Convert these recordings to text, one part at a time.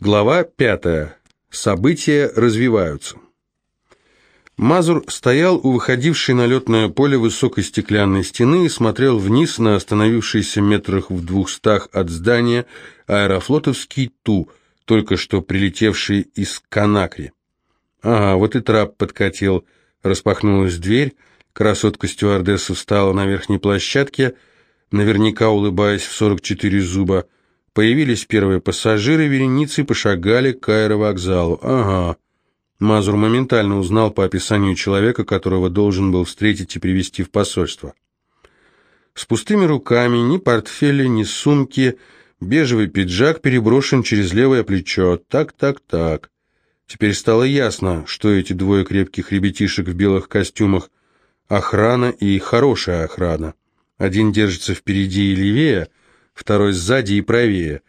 Глава пятая. События развиваются. Мазур стоял у выходившей на летное поле высокой стеклянной стены и смотрел вниз на остановившийся метрах в двухстах от здания аэрофлотовский Ту, только что прилетевший из Канакри. Ага, вот и трап подкатил. Распахнулась дверь, красотка-стюардесса встала на верхней площадке, наверняка улыбаясь в 44 зуба, Появились первые пассажиры, вереницы пошагали к аэровокзалу. Ага. Мазур моментально узнал по описанию человека, которого должен был встретить и привести в посольство. С пустыми руками, ни портфеля, ни сумки, бежевый пиджак переброшен через левое плечо. Так, так, так. Теперь стало ясно, что эти двое крепких ребятишек в белых костюмах – охрана и хорошая охрана. Один держится впереди и левее – второй сзади и правее.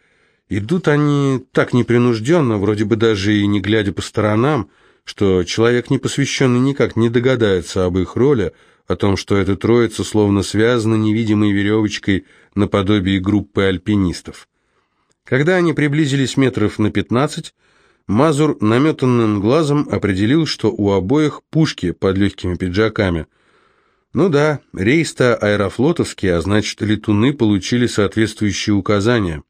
Идут они так непринужденно, вроде бы даже и не глядя по сторонам, что человек непосвященный никак не догадается об их роли, о том, что эта троица словно связана невидимой веревочкой наподобие группы альпинистов. Когда они приблизились метров на пятнадцать, Мазур наметанным глазом определил, что у обоих пушки под легкими пиджаками – ну да, рейс-то аэрофлотовский, а значит, летуны получили соответствующие указания.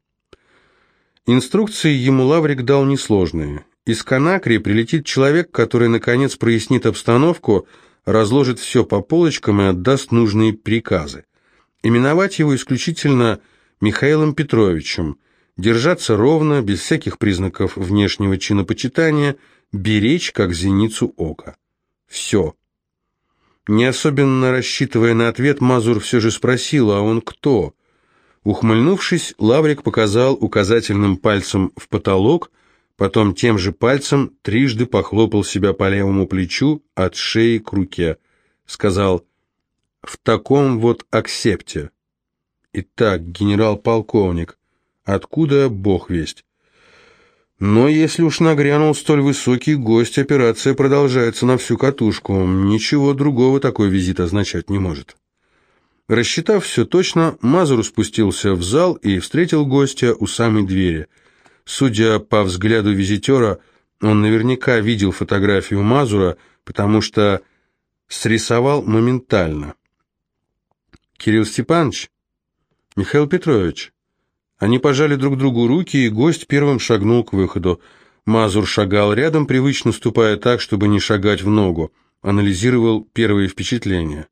Инструкции ему Лаврик дал несложные. Из Канакри прилетит человек, который, наконец, прояснит обстановку, разложит все по полочкам и отдаст нужные приказы. Именовать его исключительно Михаилом Петровичем, держаться ровно, без всяких признаков внешнего чинопочитания, беречь, как зеницу ока. Все. Не особенно рассчитывая на ответ, Мазур все же спросил, а он кто? Ухмыльнувшись, Лаврик показал указательным пальцем в потолок, потом тем же пальцем трижды похлопал себя по левому плечу от шеи к руке. Сказал «В таком вот аксепте». Итак, генерал-полковник, откуда бог весть? Но если уж нагрянул столь высокий гость, операция продолжается на всю катушку. Ничего другого такой визит означать не может. Рассчитав все точно, Мазур спустился в зал и встретил гостя у самой двери. Судя по взгляду визитера, он наверняка видел фотографию Мазура, потому что срисовал моментально. «Кирилл Степанович?» «Михаил Петрович?» Они пожали друг другу руки, и гость первым шагнул к выходу. Мазур шагал рядом, привычно ступая так, чтобы не шагать в ногу. Анализировал первые впечатления.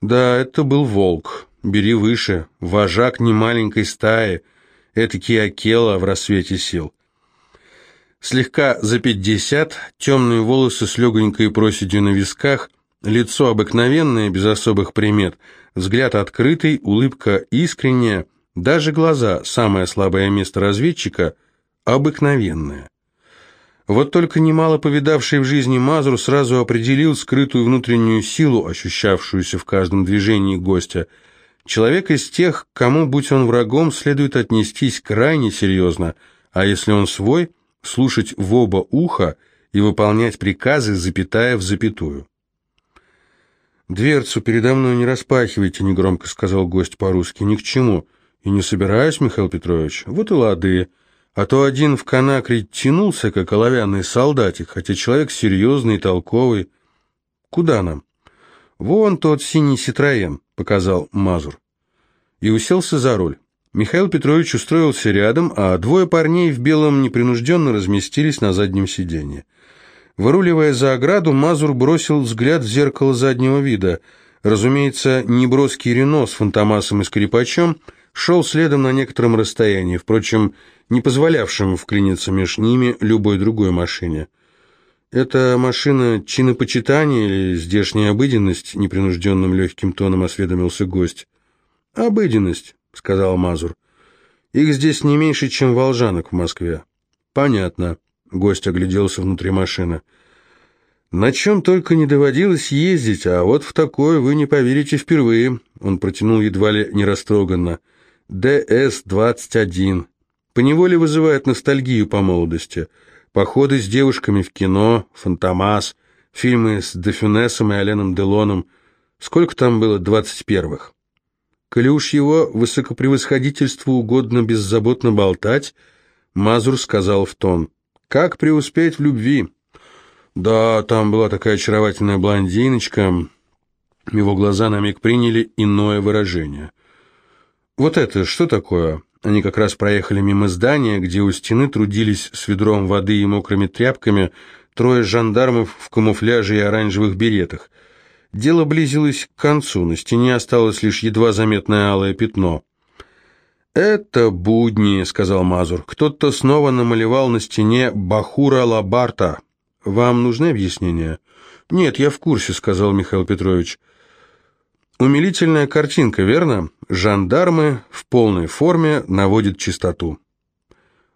Да, это был волк. Бери выше. Вожак немаленькой стаи. Этакий Акела в рассвете сил. Слегка за пятьдесят, темные волосы с легонькой проседью на висках, лицо обыкновенное, без особых примет, взгляд открытый, улыбка искренняя, даже глаза, самое слабое место разведчика, обыкновенное. Вот только немало повидавший в жизни Мазур сразу определил скрытую внутреннюю силу, ощущавшуюся в каждом движении гостя. Человек из тех, кому, будь он врагом, следует отнестись крайне серьезно, а если он свой, слушать в оба уха и выполнять приказы, запятая в запятую. «Дверцу передо мной не распахивайте», — негромко сказал гость по-русски, — «ни к чему». «И не собираюсь, Михаил Петрович. Вот и лады. А то один в канакре тянулся, как оловянный солдатик, хотя человек серьезный и толковый. Куда нам?» «Вон тот синий Ситроен», — показал Мазур. И уселся за руль. Михаил Петрович устроился рядом, а двое парней в белом непринужденно разместились на заднем сиденье. Выруливая за ограду, Мазур бросил взгляд в зеркало заднего вида. Разумеется, неброский Рено с фантомасом и скрипачом — шел следом на некотором расстоянии, впрочем, не позволявшем вклиниться между ними любой другой машине. «Это машина чинопочитания или здешняя обыденность?» — непринужденным легким тоном осведомился гость. «Обыденность», — сказал Мазур. «Их здесь не меньше, чем волжанок в Москве». «Понятно», — гость огляделся внутри машины. «На чем только не доводилось ездить, а вот в такое вы не поверите впервые», — он протянул едва ли не растроганно. ДС-21. Поневоле вызывает ностальгию по молодости. Походы с девушками в кино, Фантомас, фильмы с Дефюнесом и Оленом Делоном. Сколько там было двадцать первых? Коли уж его высокопревосходительству угодно беззаботно болтать, Мазур сказал в тон. «Как преуспеть в любви?» «Да, там была такая очаровательная блондиночка». Его глаза на миг приняли иное выражение. «Вот это что такое?» Они как раз проехали мимо здания, где у стены трудились с ведром воды и мокрыми тряпками трое жандармов в камуфляже и оранжевых беретах. Дело близилось к концу, на стене осталось лишь едва заметное алое пятно. «Это будни», — сказал Мазур. «Кто-то снова намалевал на стене Бахура Лабарта. Вам нужны объяснения?» «Нет, я в курсе», — сказал Михаил Петрович. «Умилительная картинка, верно? Жандармы в полной форме наводят чистоту».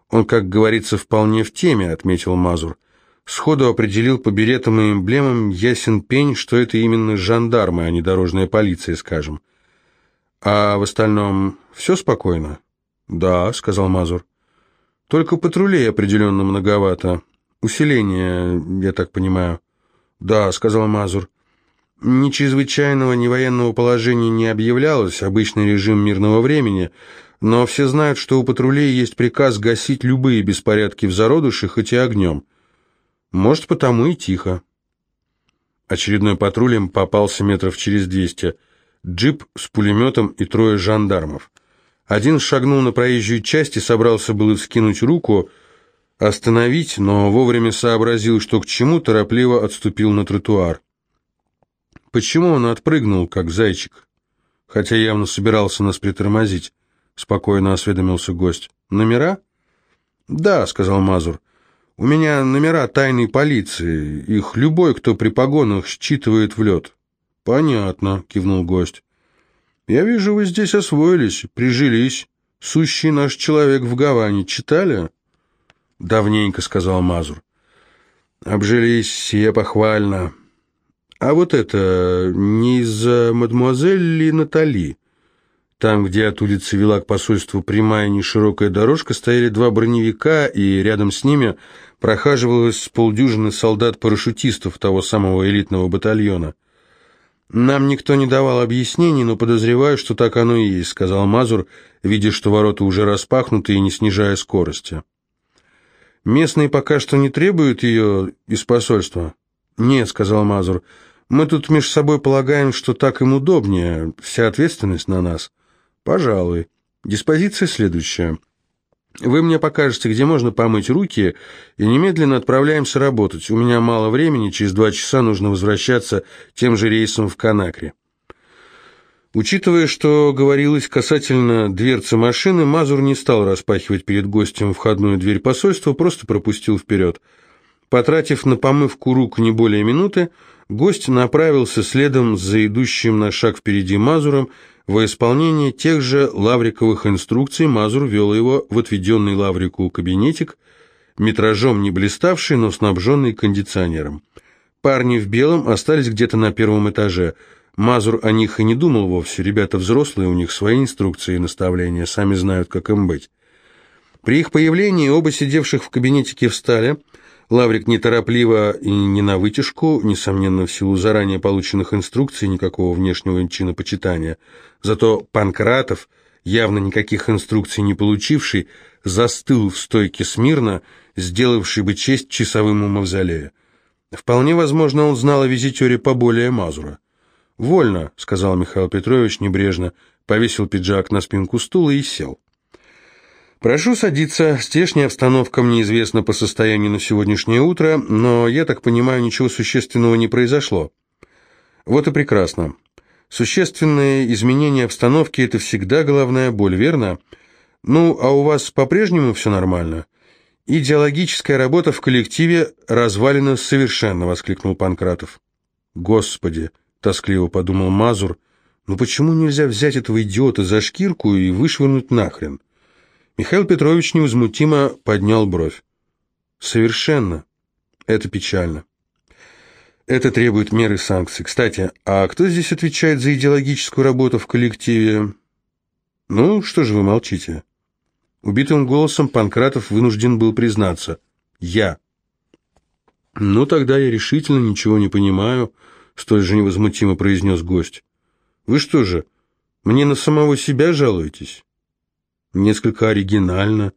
«Он, как говорится, вполне в теме», — отметил Мазур. Сходу определил по беретам и эмблемам ясен пень, что это именно жандармы, а не дорожная полиция, скажем. А в остальном все спокойно? Да, сказал Мазур. Только патрулей определенно многовато. Усиление, я так понимаю. Да, сказал Мазур. Ни чрезвычайного, ни военного положения не объявлялось, обычный режим мирного времени, но все знают, что у патрулей есть приказ гасить любые беспорядки в зародыше, хоть и огнем. Может, потому и тихо. Очередной патруль им попался метров через двести. Джип с пулеметом и трое жандармов. Один шагнул на проезжую часть и собрался было скинуть руку, остановить, но вовремя сообразил, что к чему, торопливо отступил на тротуар. Почему он отпрыгнул, как зайчик? Хотя явно собирался нас притормозить, спокойно осведомился гость. Номера? Да, сказал Мазур. У меня номера тайной полиции. Их любой, кто при погонах, считывает в лед. Понятно, кивнул гость. Я вижу, вы здесь освоились, прижились. Сущий наш человек в Гаване. Читали? Давненько, сказал Мазур. Обжились, сие похвально. А вот это не из-за мадемуазель ли Натали? Там, где от улицы вела к посольству прямая неширокая дорожка, стояли два броневика, и рядом с ними прохаживалось полдюжины солдат-парашютистов того самого элитного батальона. «Нам никто не давал объяснений, но подозреваю, что так оно и есть», — сказал Мазур, видя, что ворота уже распахнуты и не снижая скорости. «Местные пока что не требуют ее из посольства?» «Нет», — сказал Мазур, — «мы тут между собой полагаем, что так им удобнее, вся ответственность на нас». «Пожалуй. Диспозиция следующая. Вы мне покажете, где можно помыть руки, и немедленно отправляемся работать. У меня мало времени, через два часа нужно возвращаться тем же рейсом в Канакре». Учитывая, что говорилось касательно дверцы машины, Мазур не стал распахивать перед гостем входную дверь посольства, просто пропустил вперед. Потратив на помывку рук не более минуты, гость направился следом за идущим на шаг впереди Мазуром, во исполнение тех же лавриковых инструкций Мазур вел его в отведенный лаврику кабинетик, метражом не блиставший, но снабженный кондиционером. Парни в белом остались где-то на первом этаже. Мазур о них и не думал вовсе, ребята взрослые, у них свои инструкции и наставления, сами знают, как им быть. При их появлении оба сидевших в кабинетике встали – Лаврик неторопливо и не на вытяжку, несомненно, в силу заранее полученных инструкций, никакого внешнего чинопочитания. Зато Панкратов, явно никаких инструкций не получивший, застыл в стойке смирно, сделавший бы честь часовым мавзолея. Вполне возможно, он знал о визитере поболее Мазура. «Вольно», — сказал Михаил Петрович небрежно, повесил пиджак на спинку стула и сел. «Прошу садиться. Стешняя обстановка мне известна по состоянию на сегодняшнее утро, но, я так понимаю, ничего существенного не произошло». «Вот и прекрасно. Существенные изменения обстановки – это всегда головная боль, верно? Ну, а у вас по-прежнему все нормально?» «Идеологическая работа в коллективе развалена совершенно», – воскликнул Панкратов. «Господи!» – тоскливо подумал Мазур. «Ну почему нельзя взять этого идиота за шкирку и вышвырнуть нахрен?» Михаил Петрович невозмутимо поднял бровь. «Совершенно. Это печально. Это требует меры санкций. Кстати, а кто здесь отвечает за идеологическую работу в коллективе?» «Ну, что же вы молчите?» Убитым голосом Панкратов вынужден был признаться. «Я». «Ну, тогда я решительно ничего не понимаю», — столь же невозмутимо произнес гость. «Вы что же, мне на самого себя жалуетесь?» Несколько оригинально.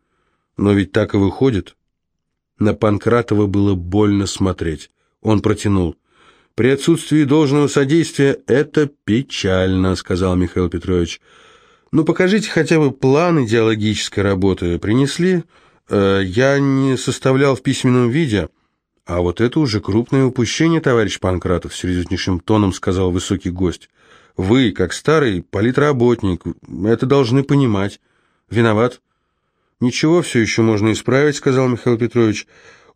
Но ведь так и выходит. На Панкратова было больно смотреть. Он протянул. «При отсутствии должного содействия это печально», — сказал Михаил Петрович. «Ну, покажите хотя бы план идеологической работы. Принесли? Э, я не составлял в письменном виде». «А вот это уже крупное упущение, товарищ Панкратов», — серьезнейшим тоном сказал высокий гость. «Вы, как старый политработник, это должны понимать. Виноват?» «Ничего, все еще можно исправить», — сказал Михаил Петрович.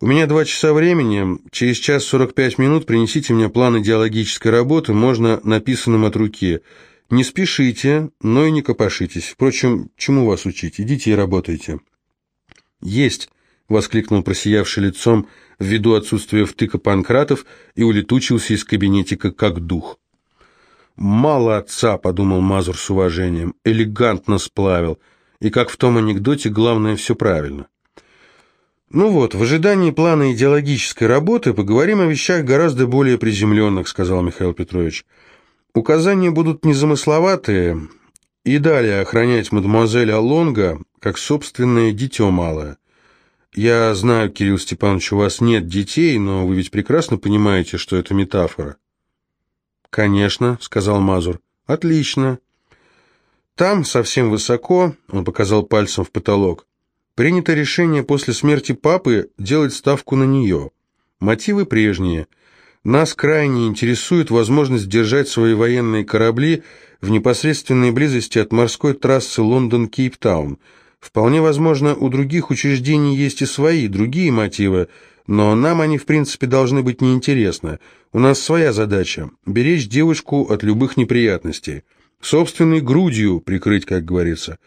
«У меня два часа времени. Через час сорок пять минут принесите мне план идеологической работы, можно написанным от руки. Не спешите, но и не копошитесь. Впрочем, чему вас учить? Идите и работайте». «Есть!» — воскликнул просиявший лицом ввиду отсутствия втыка Панкратов и улетучился из кабинетика как дух. «Мало отца», — подумал Мазур с уважением, — «элегантно сплавил, и, как в том анекдоте, главное, все правильно». «Ну вот, в ожидании плана идеологической работы поговорим о вещах гораздо более приземленных», — сказал Михаил Петрович. «Указания будут незамысловатые, и далее охранять мадемуазель Алонга, как собственное дитё малое. Я знаю, Кирилл Степанович, у вас нет детей, но вы ведь прекрасно понимаете, что это метафора. Конечно, сказал Мазур. Отлично. Там, совсем высоко, он показал пальцем в потолок, принято решение после смерти папы делать ставку на нее. Мотивы прежние. Нас крайне интересует возможность держать свои военные корабли в непосредственной близости от морской трассы Лондон-Кейптаун – Вполне возможно, у других учреждений есть и свои, другие мотивы, но нам они, в принципе, должны быть неинтересны. У нас своя задача – беречь девушку от любых неприятностей. Собственной грудью прикрыть, как говорится.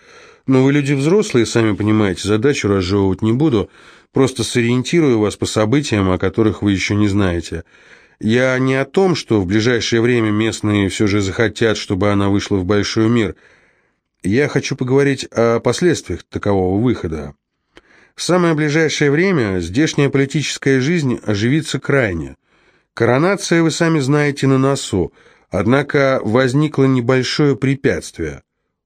Но вы люди взрослые, сами понимаете, задачу разжевывать не буду, просто сориентирую вас по событиям, о которых вы еще не знаете. Я не о том, что в ближайшее время местные все же захотят, чтобы она вышла в большой мир – я хочу поговорить о последствиях такового выхода. В самое ближайшее время здешняя политическая жизнь оживится крайне. Коронация, вы сами знаете, на носу, однако возникло небольшое препятствие.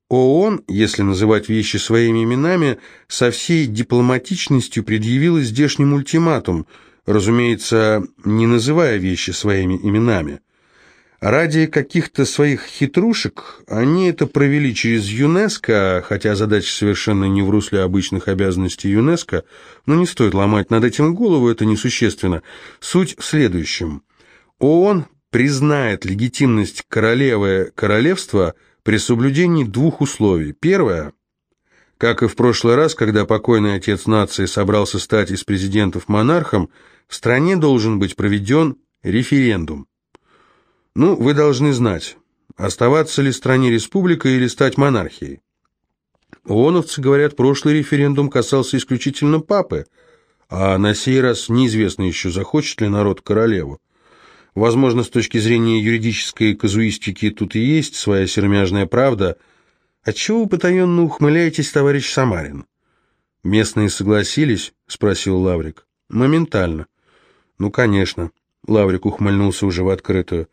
ООН, если называть вещи своими именами, со всей дипломатичностью предъявила здешним ультиматум, разумеется, не называя вещи своими именами. Ради каких-то своих хитрушек они это провели через ЮНЕСКО, хотя задача совершенно не в русле обычных обязанностей ЮНЕСКО, но не стоит ломать над этим голову, это несущественно. Суть в следующем. ООН признает легитимность королевы королевства при соблюдении двух условий. Первое. Как и в прошлый раз, когда покойный отец нации собрался стать из президентов монархом, в стране должен быть проведен референдум. Ну, вы должны знать, оставаться ли стране республика или стать монархией. ООНовцы говорят, прошлый референдум касался исключительно папы, а на сей раз неизвестно еще, захочет ли народ королеву. Возможно, с точки зрения юридической казуистики тут и есть своя сермяжная правда. Отчего вы потаенно ухмыляетесь, товарищ Самарин? Местные согласились? Спросил Лаврик. Моментально. Ну, конечно. Лаврик ухмыльнулся уже в открытую.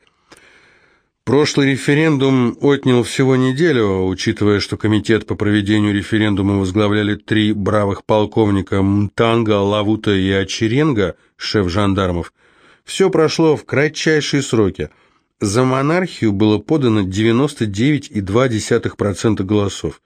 Прошлый референдум отнял всего неделю, учитывая, что комитет по проведению референдума возглавляли три бравых полковника Мтанга, Лавута и Очеренга, шеф жандармов. Все прошло в кратчайшие сроки. За монархию было подано 99,2% голосов.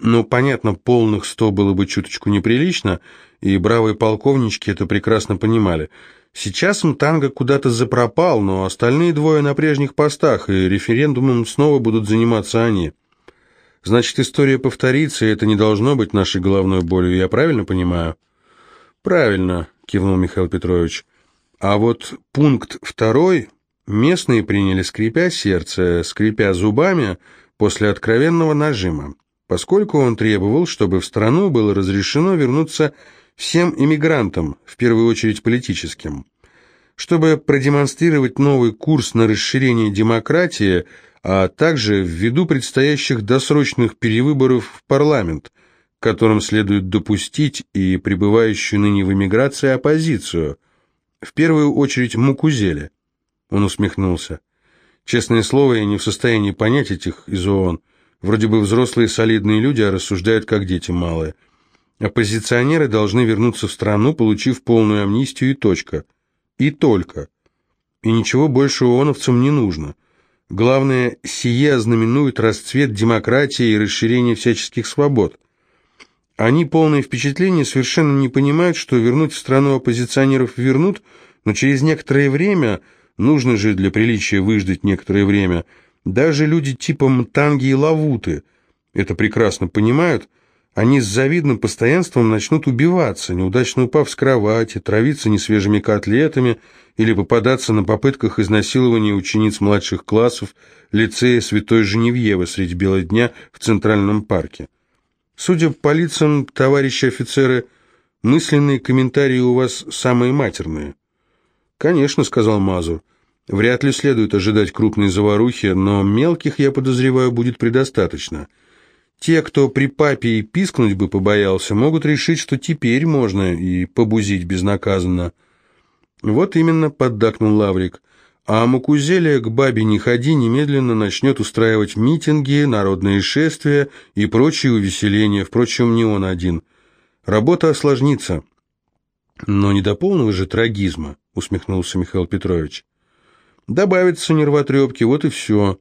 Ну, понятно, полных 100 было бы чуточку неприлично, и бравые полковнички это прекрасно понимали – Сейчас Мтанга куда-то запропал, но остальные двое на прежних постах, и референдумом снова будут заниматься они. Значит, история повторится, и это не должно быть нашей головной болью, я правильно понимаю? Правильно, кивнул Михаил Петрович. А вот пункт второй местные приняли, скрипя сердце, скрипя зубами после откровенного нажима, поскольку он требовал, чтобы в страну было разрешено вернуться всем иммигрантам, в первую очередь политическим. Чтобы продемонстрировать новый курс на расширение демократии, а также ввиду предстоящих досрочных перевыборов в парламент, которым следует допустить и пребывающую ныне в эмиграции оппозицию, в первую очередь Мукузеля. Он усмехнулся. Честное слово, я не в состоянии понять этих из ООН. Вроде бы взрослые солидные люди, а рассуждают как дети малые – Оппозиционеры должны вернуться в страну, получив полную амнистию и точка. И только. И ничего больше ООНовцам не нужно. Главное, сие ознаменует расцвет демократии и расширение всяческих свобод. Они, полное впечатление, совершенно не понимают, что вернуть в страну оппозиционеров вернут, но через некоторое время, нужно же для приличия выждать некоторое время, даже люди типа Мтанги и Лавуты это прекрасно понимают, они с завидным постоянством начнут убиваться, неудачно упав с кровати, травиться несвежими котлетами или попадаться на попытках изнасилования учениц младших классов лицея Святой Женевьевы среди бела дня в Центральном парке. Судя по лицам, товарищи офицеры, мысленные комментарии у вас самые матерные. «Конечно», — сказал Мазур, — «вряд ли следует ожидать крупной заварухи, но мелких, я подозреваю, будет предостаточно». Те, кто при папе и пискнуть бы побоялся, могут решить, что теперь можно и побузить безнаказанно. Вот именно, поддакнул Лаврик. А Макузелия к бабе не ходи немедленно начнет устраивать митинги, народные шествия и прочие увеселения, впрочем, не он один. Работа осложнится. Но не до полного же трагизма, усмехнулся Михаил Петрович. Добавится нервотрепки, вот и все.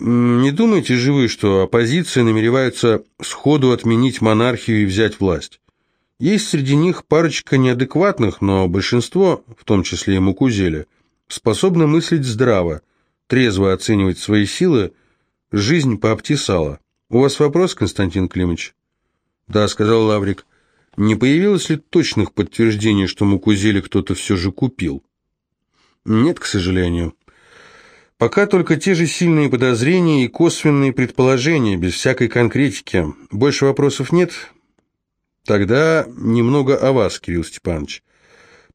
Не думаете же вы, что оппозиция намеревается сходу отменить монархию и взять власть? Есть среди них парочка неадекватных, но большинство, в том числе и Мукузеля, способны мыслить здраво, трезво оценивать свои силы, жизнь пообтесала. У вас вопрос, Константин Климович? Да, сказал Лаврик. Не появилось ли точных подтверждений, что Мукузеля кто-то все же купил? Нет, к сожалению. Пока только те же сильные подозрения и косвенные предположения, без всякой конкретики. Больше вопросов нет? Тогда немного о вас, Кирилл Степанович.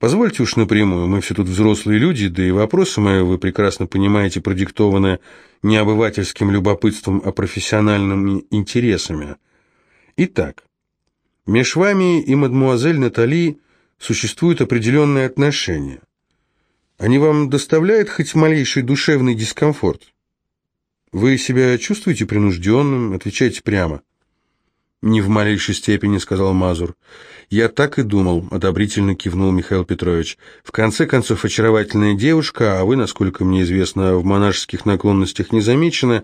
Позвольте уж напрямую, мы все тут взрослые люди, да и вопросы мои, вы прекрасно понимаете, продиктованы не обывательским любопытством, а профессиональными интересами. Итак, между вами и мадмуазель Натали существуют определенные отношения – они вам доставляют хоть малейший душевный дискомфорт? Вы себя чувствуете принужденным? Отвечайте прямо. «Не в малейшей степени», — сказал Мазур. «Я так и думал», — одобрительно кивнул Михаил Петрович. «В конце концов, очаровательная девушка, а вы, насколько мне известно, в монашеских наклонностях не замечены,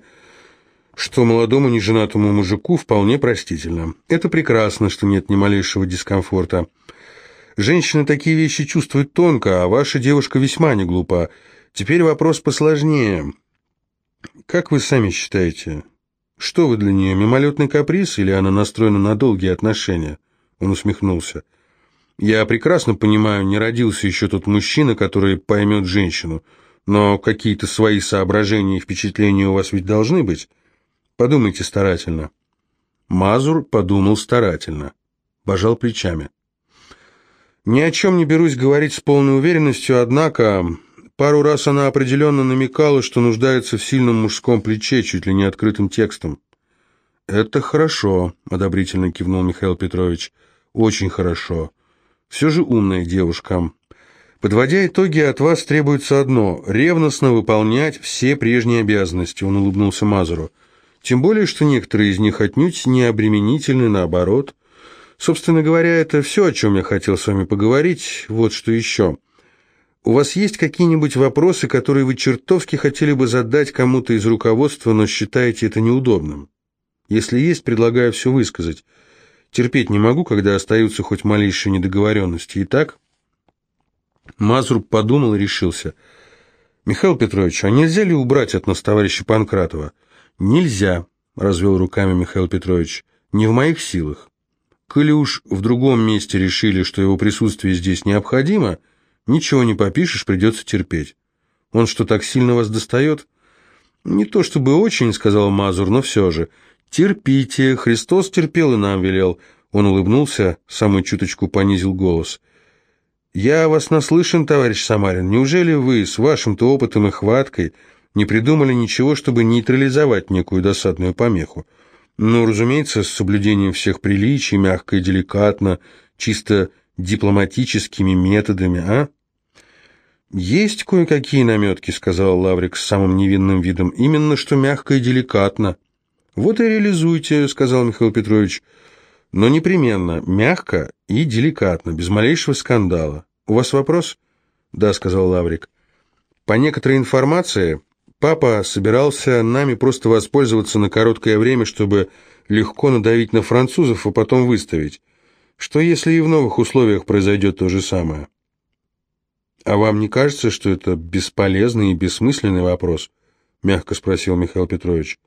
что молодому неженатому мужику вполне простительно. Это прекрасно, что нет ни малейшего дискомфорта. Женщины такие вещи чувствуют тонко, а ваша девушка весьма не глупа. Теперь вопрос посложнее. Как вы сами считаете, что вы для нее, мимолетный каприз или она настроена на долгие отношения?» Он усмехнулся. «Я прекрасно понимаю, не родился еще тот мужчина, который поймет женщину, но какие-то свои соображения и впечатления у вас ведь должны быть. Подумайте старательно». Мазур подумал старательно, пожал плечами. Ни о чем не берусь говорить с полной уверенностью, однако пару раз она определенно намекала, что нуждается в сильном мужском плече, чуть ли не открытым текстом. «Это хорошо», — одобрительно кивнул Михаил Петрович. «Очень хорошо. Все же умная девушка. Подводя итоги, от вас требуется одно — ревностно выполнять все прежние обязанности», — он улыбнулся Мазуру. «Тем более, что некоторые из них отнюдь не обременительны, наоборот». Собственно говоря, это все, о чем я хотел с вами поговорить. Вот что еще. У вас есть какие-нибудь вопросы, которые вы чертовски хотели бы задать кому-то из руководства, но считаете это неудобным? Если есть, предлагаю все высказать. Терпеть не могу, когда остаются хоть малейшие недоговоренности. Итак, Мазур подумал и решился. «Михаил Петрович, а нельзя ли убрать от нас товарища Панкратова?» «Нельзя», — развел руками Михаил Петрович. «Не в моих силах. Коли уж в другом месте решили, что его присутствие здесь необходимо, ничего не попишешь, придется терпеть. Он что, так сильно вас достает? Не то чтобы очень, сказал Мазур, но все же. Терпите, Христос терпел и нам велел. Он улыбнулся, самую чуточку понизил голос. «Я вас наслышан, товарищ Самарин. Неужели вы с вашим-то опытом и хваткой не придумали ничего, чтобы нейтрализовать некую досадную помеху? Ну, разумеется, с соблюдением всех приличий, мягко и деликатно, чисто дипломатическими методами, а? «Есть кое-какие наметки», — сказал Лаврик с самым невинным видом. «Именно что мягко и деликатно». «Вот и реализуйте», — сказал Михаил Петрович. Но непременно, мягко и деликатно, без малейшего скандала. У вас вопрос? Да, сказал Лаврик. По некоторой информации, папа собирался нами просто воспользоваться на короткое время, чтобы легко надавить на французов, а потом выставить. Что если и в новых условиях произойдет то же самое? А вам не кажется, что это бесполезный и бессмысленный вопрос? Мягко спросил Михаил Петрович.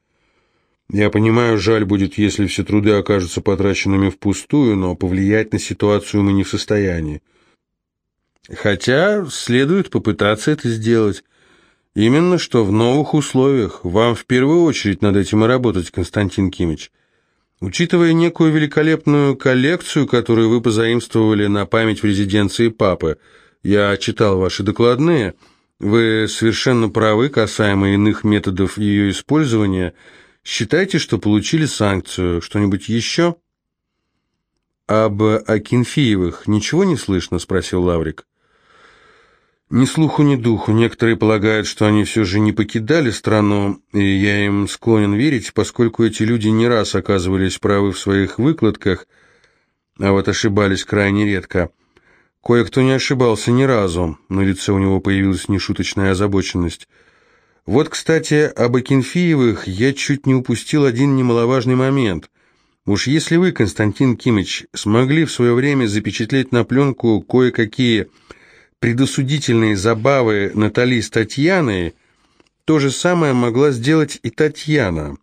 Я понимаю, жаль будет, если все труды окажутся потраченными впустую, но повлиять на ситуацию мы не в состоянии. Хотя следует попытаться это сделать. Именно что в новых условиях. Вам в первую очередь над этим и работать, Константин Кимич. Учитывая некую великолепную коллекцию, которую вы позаимствовали на память в резиденции папы, я читал ваши докладные, вы совершенно правы касаемо иных методов ее использования – Считайте, что получили санкцию. Что-нибудь еще?» «Об Акинфеевых ничего не слышно?» – спросил Лаврик. «Ни слуху, ни духу. Некоторые полагают, что они все же не покидали страну, и я им склонен верить, поскольку эти люди не раз оказывались правы в своих выкладках, а вот ошибались крайне редко. Кое-кто не ошибался ни разу, на лице у него появилась нешуточная озабоченность – вот, кстати, об Акинфеевых я чуть не упустил один немаловажный момент. Уж если вы, Константин Кимыч, смогли в свое время запечатлеть на пленку кое-какие предосудительные забавы Натали с Татьяной, то же самое могла сделать и Татьяна.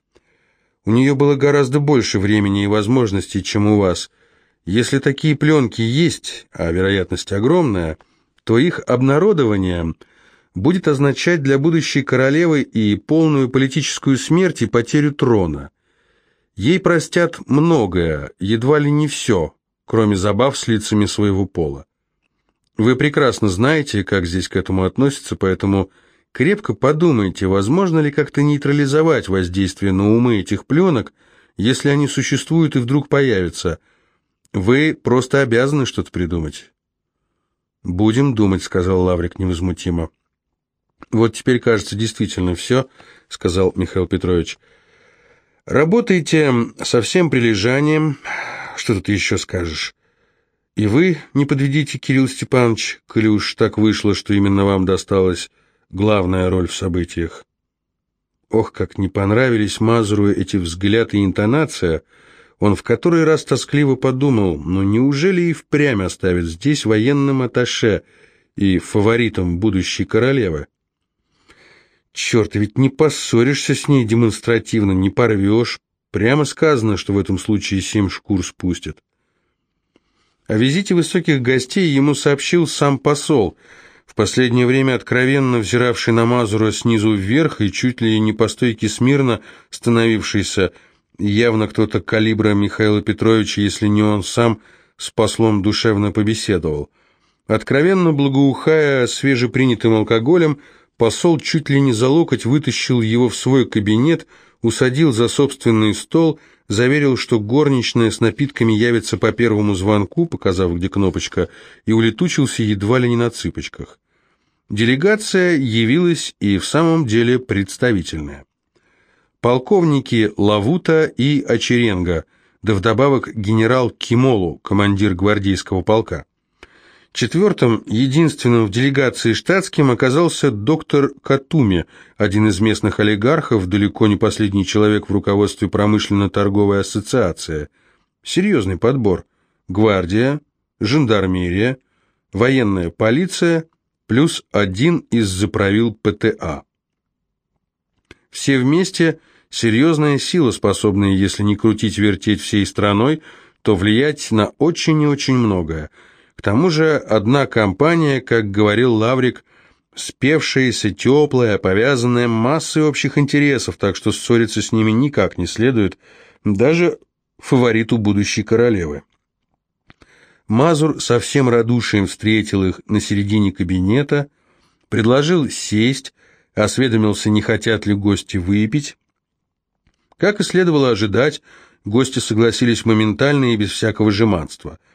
У нее было гораздо больше времени и возможностей, чем у вас. Если такие пленки есть, а вероятность огромная, то их обнародование – будет означать для будущей королевы и полную политическую смерть и потерю трона. Ей простят многое, едва ли не все, кроме забав с лицами своего пола. Вы прекрасно знаете, как здесь к этому относятся, поэтому крепко подумайте, возможно ли как-то нейтрализовать воздействие на умы этих пленок, если они существуют и вдруг появятся. Вы просто обязаны что-то придумать. «Будем думать», — сказал Лаврик невозмутимо. «Вот теперь, кажется, действительно все», — сказал Михаил Петрович. «Работайте со всем прилежанием. Что тут еще скажешь? И вы не подведите, Кирилл Степанович, коли уж так вышло, что именно вам досталась главная роль в событиях». Ох, как не понравились Мазуру эти взгляды и интонация. Он в который раз тоскливо подумал, ну неужели и впрямь оставит здесь военным атташе и фаворитом будущей королевы? Черт, ведь не поссоришься с ней демонстративно, не порвешь. Прямо сказано, что в этом случае семь шкур спустят. О визите высоких гостей ему сообщил сам посол, в последнее время откровенно взиравший на Мазура снизу вверх и чуть ли не по стойке смирно становившийся, явно кто-то калибра Михаила Петровича, если не он сам, с послом душевно побеседовал. Откровенно благоухая свежепринятым алкоголем, Посол чуть ли не за локоть вытащил его в свой кабинет, усадил за собственный стол, заверил, что горничная с напитками явится по первому звонку, показав, где кнопочка, и улетучился едва ли не на цыпочках. Делегация явилась и в самом деле представительная. Полковники Лавута и Очеренга, да вдобавок генерал Кимолу, командир гвардейского полка. Четвертым, единственным в делегации штатским, оказался доктор Катуми, один из местных олигархов, далеко не последний человек в руководстве промышленно-торговой ассоциации. Серьезный подбор. Гвардия, жандармерия, военная полиция, плюс один из заправил ПТА. Все вместе серьезная сила, способная, если не крутить-вертеть всей страной, то влиять на очень и очень многое – к тому же одна компания, как говорил Лаврик, спевшаяся, теплая, повязанная массой общих интересов, так что ссориться с ними никак не следует, даже фавориту будущей королевы. Мазур со всем радушием встретил их на середине кабинета, предложил сесть, осведомился, не хотят ли гости выпить. Как и следовало ожидать, гости согласились моментально и без всякого жеманства –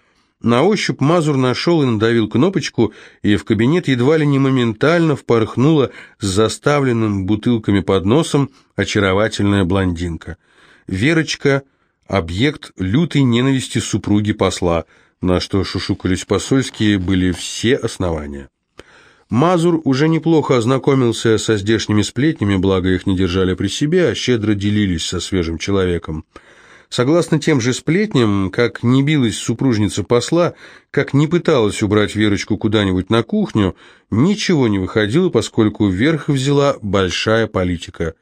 на ощупь Мазур нашел и надавил кнопочку, и в кабинет едва ли не моментально впорхнула с заставленным бутылками подносом очаровательная блондинка. Верочка объект лютой ненависти супруги посла, на что шушукались посольские, были все основания. Мазур уже неплохо ознакомился со здешними сплетнями, благо их не держали при себе, а щедро делились со свежим человеком. Согласно тем же сплетням, как не билась супружница посла, как не пыталась убрать Верочку куда-нибудь на кухню, ничего не выходило, поскольку вверх взяла большая политика.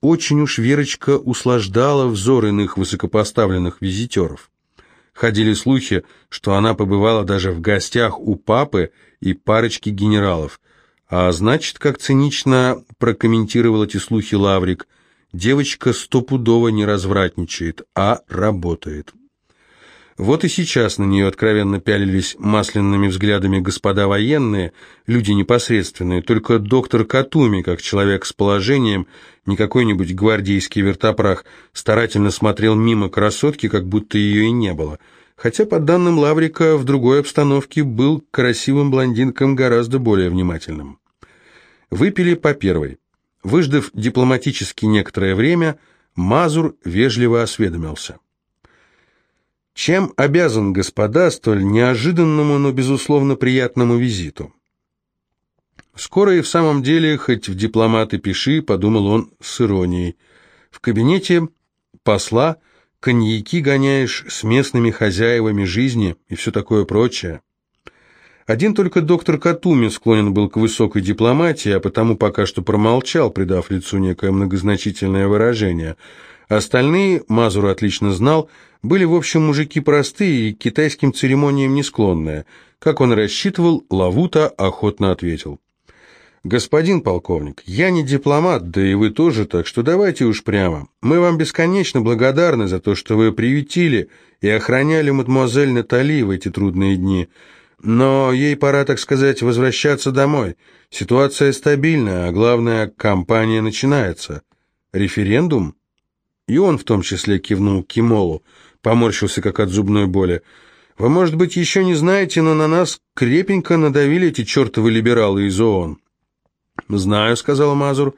Очень уж Верочка услаждала взор иных высокопоставленных визитеров. Ходили слухи, что она побывала даже в гостях у папы и парочки генералов. А значит, как цинично прокомментировал эти слухи Лаврик, девочка стопудово не развратничает, а работает. Вот и сейчас на нее откровенно пялились масляными взглядами господа военные, люди непосредственные, только доктор Катуми, как человек с положением, не какой-нибудь гвардейский вертопрах, старательно смотрел мимо красотки, как будто ее и не было. Хотя, по данным Лаврика, в другой обстановке был красивым блондинкам гораздо более внимательным. Выпили по первой. Выждав дипломатически некоторое время, Мазур вежливо осведомился. Чем обязан господа столь неожиданному, но, безусловно, приятному визиту? Скоро и в самом деле, хоть в дипломаты пиши, подумал он с иронией. В кабинете посла коньяки гоняешь с местными хозяевами жизни и все такое прочее. Один только доктор Катуми склонен был к высокой дипломатии, а потому пока что промолчал, придав лицу некое многозначительное выражение – Остальные, Мазур отлично знал, были в общем мужики простые и к китайским церемониям не склонные. Как он рассчитывал, Лавута охотно ответил. «Господин полковник, я не дипломат, да и вы тоже, так что давайте уж прямо. Мы вам бесконечно благодарны за то, что вы приютили и охраняли мадемуазель Натали в эти трудные дни. Но ей пора, так сказать, возвращаться домой. Ситуация стабильная, а главное, кампания начинается. Референдум?» И он в том числе кивнул Кимолу, поморщился как от зубной боли. «Вы, может быть, еще не знаете, но на нас крепенько надавили эти чертовы либералы из ООН». «Знаю», — сказал Мазур.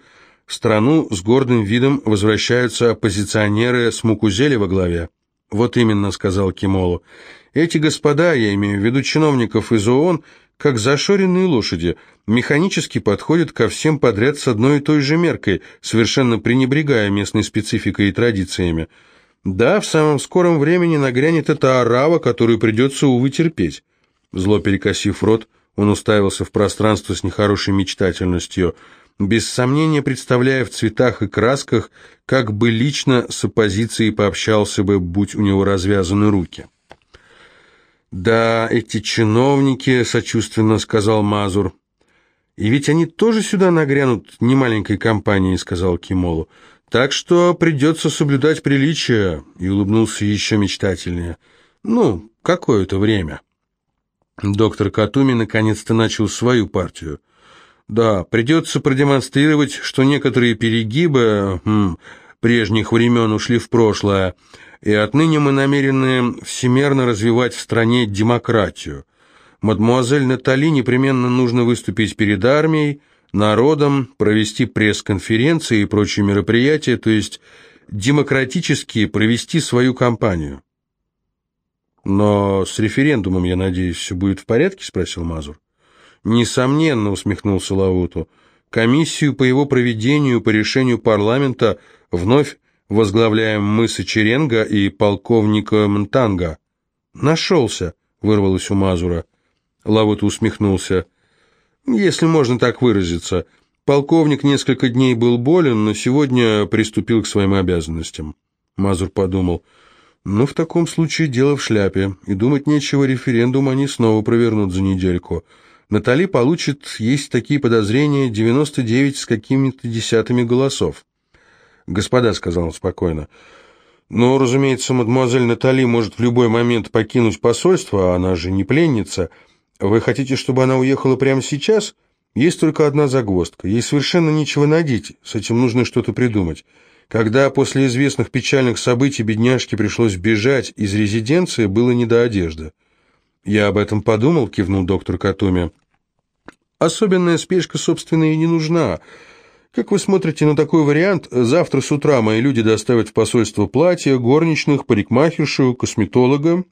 «В страну с гордым видом возвращаются оппозиционеры с Мукузели во главе». «Вот именно», — сказал Кимолу. «Эти господа, я имею в виду чиновников из ООН, как зашоренные лошади, механически подходят ко всем подряд с одной и той же меркой, совершенно пренебрегая местной спецификой и традициями. Да, в самом скором времени нагрянет эта орава, которую придется, увы, терпеть. Зло перекосив рот, он уставился в пространство с нехорошей мечтательностью, без сомнения представляя в цветах и красках, как бы лично с оппозицией пообщался бы, будь у него развязаны руки. «Да, эти чиновники», — сочувственно сказал Мазур. «И ведь они тоже сюда нагрянут немаленькой компанией», — сказал Кимолу. «Так что придется соблюдать приличие», — и улыбнулся еще мечтательнее. «Ну, какое-то время». Доктор Катуми наконец-то начал свою партию. «Да, придется продемонстрировать, что некоторые перегибы хм, прежних времен ушли в прошлое, и отныне мы намерены всемерно развивать в стране демократию. Мадмуазель Натали непременно нужно выступить перед армией, народом, провести пресс-конференции и прочие мероприятия, то есть демократически провести свою кампанию. «Но с референдумом, я надеюсь, все будет в порядке?» – спросил Мазур. «Несомненно», – усмехнулся Лауту. «Комиссию по его проведению по решению парламента вновь возглавляем мы Сочеренга и полковника Мтанга». «Нашелся», — вырвалось у Мазура. Лавот усмехнулся. «Если можно так выразиться. Полковник несколько дней был болен, но сегодня приступил к своим обязанностям». Мазур подумал. «Ну, в таком случае дело в шляпе, и думать нечего, референдум они снова провернут за недельку. Натали получит, есть такие подозрения, 99 с какими-то десятыми голосов». «Господа», — сказал он спокойно, — «но, разумеется, мадемуазель Натали может в любой момент покинуть посольство, а она же не пленница. Вы хотите, чтобы она уехала прямо сейчас? Есть только одна загвоздка. Ей совершенно нечего надеть, с этим нужно что-то придумать». Когда после известных печальных событий бедняжке пришлось бежать из резиденции, было не до одежды. «Я об этом подумал», — кивнул доктор Катуми. «Особенная спешка, собственно, и не нужна. Как вы смотрите на такой вариант? Завтра с утра мои люди доставят в посольство платья, горничных, парикмахершу, косметолога.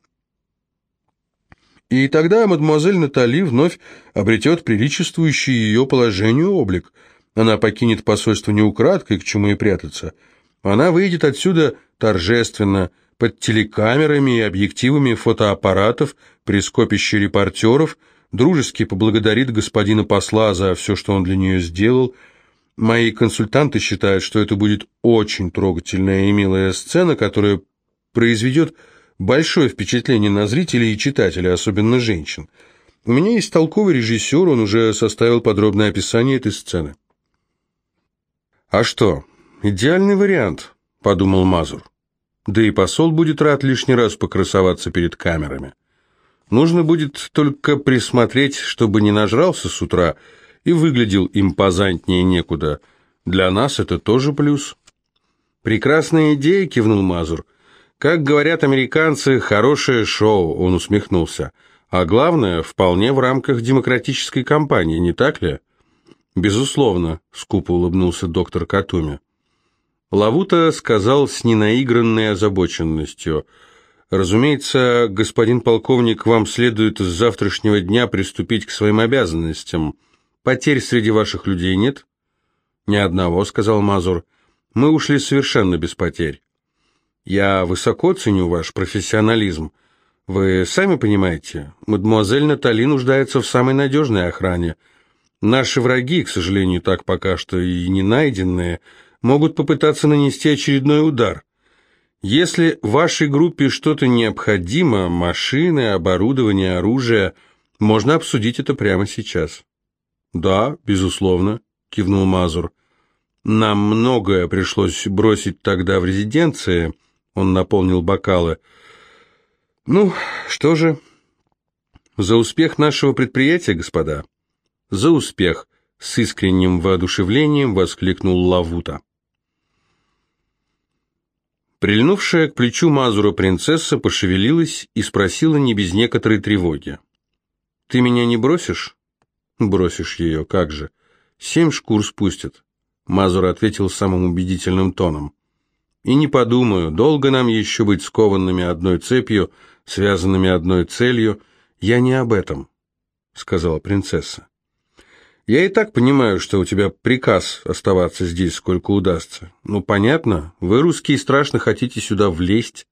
И тогда мадемуазель Натали вновь обретет приличествующий ее положению облик. Она покинет посольство не украдкой, к чему и прятаться. Она выйдет отсюда торжественно, под телекамерами и объективами фотоаппаратов, при скопище репортеров, дружески поблагодарит господина посла за все, что он для нее сделал. Мои консультанты считают, что это будет очень трогательная и милая сцена, которая произведет большое впечатление на зрителей и читателей, особенно женщин. У меня есть толковый режиссер, он уже составил подробное описание этой сцены. «А что, идеальный вариант», — подумал Мазур. Да и посол будет рад лишний раз покрасоваться перед камерами. Нужно будет только присмотреть, чтобы не нажрался с утра и выглядел импозантнее некуда. Для нас это тоже плюс. «Прекрасная идея», — кивнул Мазур. «Как говорят американцы, хорошее шоу», — он усмехнулся. «А главное, вполне в рамках демократической кампании, не так ли?» «Безусловно», — скупо улыбнулся доктор Катуми. Лавута сказал с ненаигранной озабоченностью. «Разумеется, господин полковник, вам следует с завтрашнего дня приступить к своим обязанностям. Потерь среди ваших людей нет?» «Ни одного», — сказал Мазур. «Мы ушли совершенно без потерь». «Я высоко ценю ваш профессионализм. Вы сами понимаете, мадемуазель Натали нуждается в самой надежной охране. Наши враги, к сожалению, так пока что и не найденные, — могут попытаться нанести очередной удар. Если вашей группе что-то необходимо, машины, оборудование, оружие, можно обсудить это прямо сейчас. Да, безусловно, кивнул Мазур. Нам многое пришлось бросить тогда в резиденции, он наполнил бокалы. Ну, что же, за успех нашего предприятия, господа. За успех, с искренним воодушевлением воскликнул Лавута. Прильнувшая к плечу Мазура принцесса пошевелилась и спросила не без некоторой тревоги. «Ты меня не бросишь?» «Бросишь ее, как же. Семь шкур спустят», — Мазур ответил самым убедительным тоном. «И не подумаю, долго нам еще быть скованными одной цепью, связанными одной целью. Я не об этом», — сказала принцесса. Я и так понимаю, что у тебя приказ оставаться здесь сколько удастся. Ну, понятно, вы, русские, страшно хотите сюда влезть.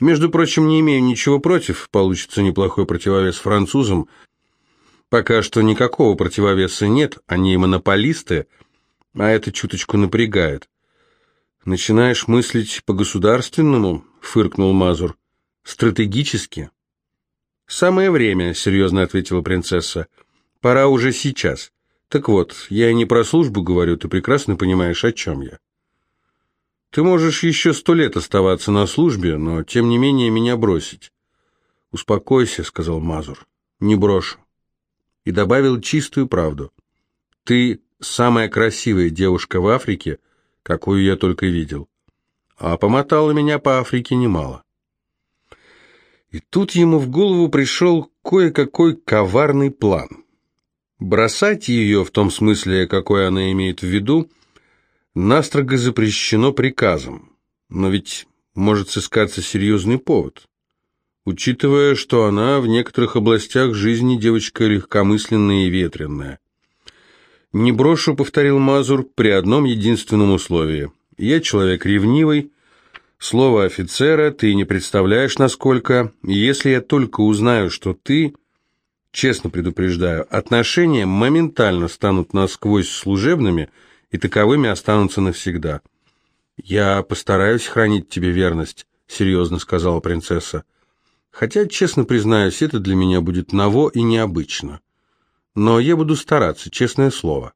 Между прочим, не имею ничего против, получится неплохой противовес французам. Пока что никакого противовеса нет, они монополисты, а это чуточку напрягает. Начинаешь мыслить по-государственному, фыркнул Мазур. Стратегически. Самое время, серьезно ответила принцесса. Пора уже сейчас. Так вот, я не про службу говорю, ты прекрасно понимаешь, о чем я. Ты можешь еще сто лет оставаться на службе, но тем не менее меня бросить. Успокойся, сказал Мазур. Не брошу. И добавил чистую правду. Ты самая красивая девушка в Африке, какую я только видел. А помотала меня по Африке немало. И тут ему в голову пришел кое-какой коварный план — Бросать ее, в том смысле, какой она имеет в виду, настрого запрещено приказом. Но ведь может сыскаться серьезный повод. Учитывая, что она в некоторых областях жизни девочка легкомысленная и ветренная. «Не брошу», — повторил Мазур, — «при одном единственном условии. Я человек ревнивый, слово офицера ты не представляешь, насколько. Если я только узнаю, что ты...» Честно предупреждаю, отношения моментально станут насквозь служебными и таковыми останутся навсегда. «Я постараюсь хранить тебе верность», — серьезно сказала принцесса. «Хотя, честно признаюсь, это для меня будет ново и необычно. Но я буду стараться, честное слово».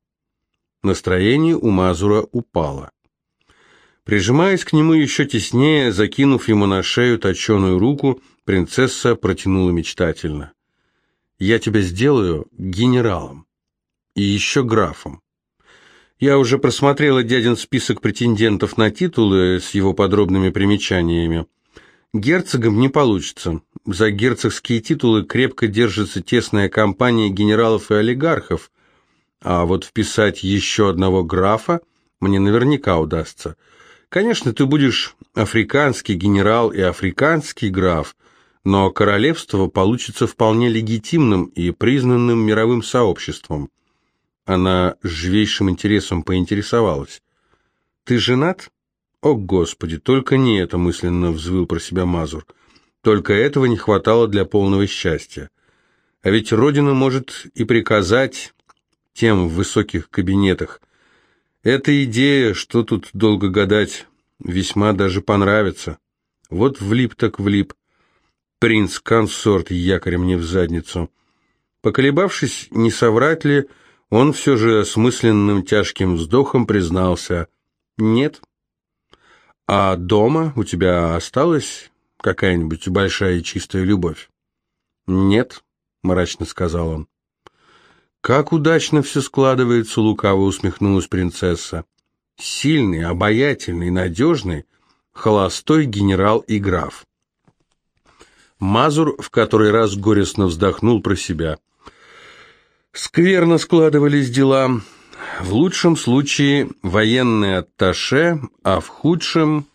Настроение у Мазура упало. Прижимаясь к нему еще теснее, закинув ему на шею точеную руку, принцесса протянула мечтательно. Я тебя сделаю генералом. И еще графом. Я уже просмотрела дядин список претендентов на титулы с его подробными примечаниями. Герцогом не получится. За герцогские титулы крепко держится тесная компания генералов и олигархов, А вот вписать еще одного графа мне наверняка удастся. Конечно, ты будешь африканский генерал и африканский граф, но королевство получится вполне легитимным и признанным мировым сообществом. Она с живейшим интересом поинтересовалась. «Ты женат?» «О, Господи, только не это!» — мысленно взвыл про себя Мазур. «Только этого не хватало для полного счастья. А ведь Родина может и приказать тем в высоких кабинетах. Эта идея, что тут долго гадать, весьма даже понравится. Вот влип так влип. Принц-консорт якорем мне в задницу». Поколебавшись, не соврать ли, он все же с мысленным тяжким вздохом признался «нет». А дома у тебя осталась какая-нибудь большая и чистая любовь? Нет, мрачно сказал он. Как удачно все складывается, лукаво усмехнулась принцесса. Сильный, обаятельный, надежный, холостой генерал и граф. Мазур в который раз горестно вздохнул про себя. Скверно складывались дела. В лучшем случае военный атташе, а в худшем